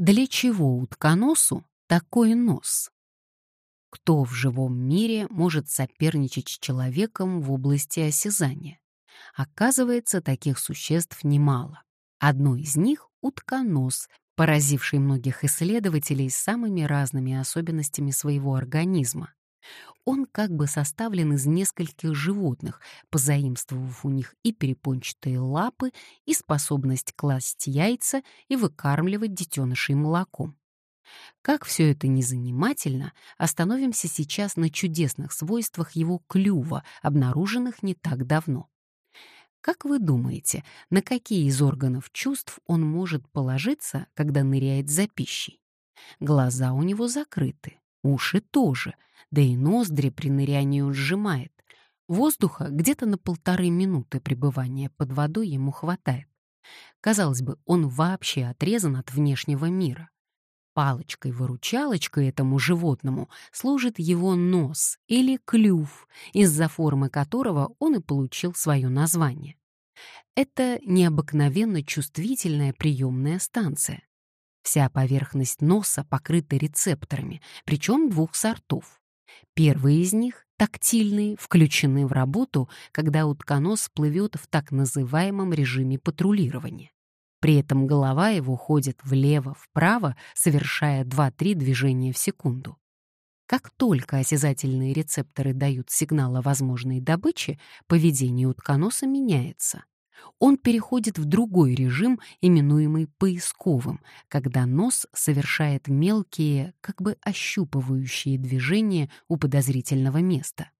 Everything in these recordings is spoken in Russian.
Для чего утконосу такой нос? Кто в живом мире может соперничать с человеком в области осязания? Оказывается, таких существ немало. Одно из них — утконос, поразивший многих исследователей самыми разными особенностями своего организма. Он как бы составлен из нескольких животных, позаимствовав у них и перепончатые лапы, и способность класть яйца и выкармливать детенышей молоком. Как все это незанимательно, остановимся сейчас на чудесных свойствах его клюва, обнаруженных не так давно. Как вы думаете, на какие из органов чувств он может положиться, когда ныряет за пищей? Глаза у него закрыты, уши тоже, да и ноздри при нырянии сжимает. Воздуха где-то на полторы минуты пребывания под водой ему хватает. Казалось бы, он вообще отрезан от внешнего мира. Палочкой-выручалочкой этому животному служит его нос или клюв, из-за формы которого он и получил свое название. Это необыкновенно чувствительная приемная станция. Вся поверхность носа покрыта рецепторами, причем двух сортов. Первые из них, тактильные, включены в работу, когда утконос плывет в так называемом режиме патрулирования. При этом голова его ходит влево-вправо, совершая 2-3 движения в секунду. Как только осязательные рецепторы дают сигнал о возможной добыче, поведение утконоса меняется. Он переходит в другой режим, именуемый поисковым, когда нос совершает мелкие, как бы ощупывающие движения у подозрительного места.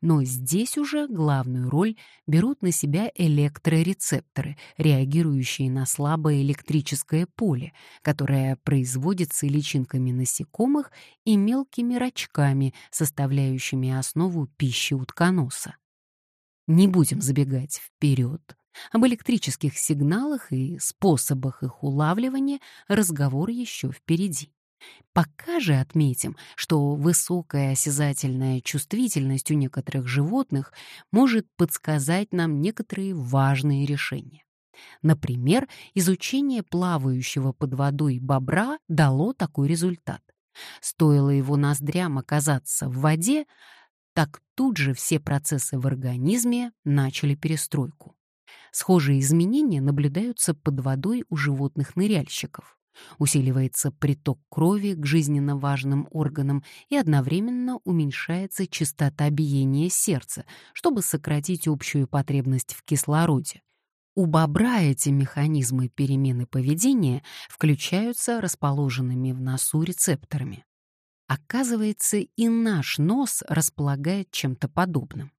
Но здесь уже главную роль берут на себя электрорецепторы, реагирующие на слабое электрическое поле, которое производится личинками насекомых и мелкими рачками, составляющими основу пищи утконоса. Не будем забегать вперед. Об электрических сигналах и способах их улавливания разговор еще впереди. Пока же отметим, что высокая осязательная чувствительность у некоторых животных может подсказать нам некоторые важные решения. Например, изучение плавающего под водой бобра дало такой результат. Стоило его ноздрям оказаться в воде, так тут же все процессы в организме начали перестройку. Схожие изменения наблюдаются под водой у животных-ныряльщиков. Усиливается приток крови к жизненно важным органам и одновременно уменьшается частота биения сердца, чтобы сократить общую потребность в кислороде. У бобра эти механизмы перемены поведения включаются расположенными в носу рецепторами. Оказывается, и наш нос располагает чем-то подобным.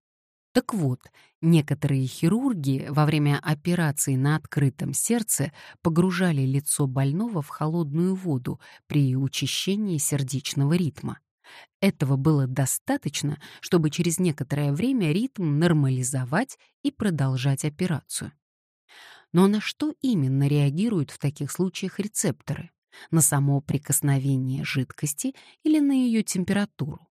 Так вот, некоторые хирурги во время операции на открытом сердце погружали лицо больного в холодную воду при учащении сердечного ритма. Этого было достаточно, чтобы через некоторое время ритм нормализовать и продолжать операцию. Но на что именно реагируют в таких случаях рецепторы? На само прикосновение жидкости или на ее температуру?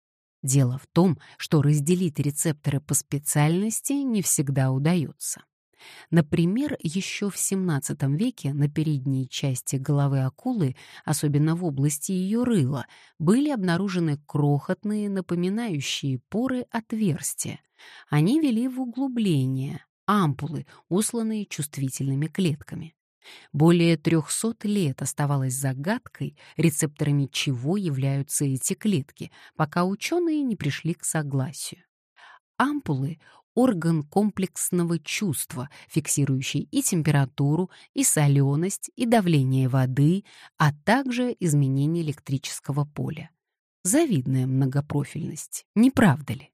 Дело в том, что разделить рецепторы по специальности не всегда удается. Например, еще в XVII веке на передней части головы акулы, особенно в области ее рыла, были обнаружены крохотные, напоминающие поры отверстия. Они вели в углубление, ампулы, усланные чувствительными клетками. Более 300 лет оставалось загадкой, рецепторами чего являются эти клетки, пока ученые не пришли к согласию. Ампулы — орган комплексного чувства, фиксирующий и температуру, и соленость, и давление воды, а также изменение электрического поля. Завидная многопрофильность, не правда ли?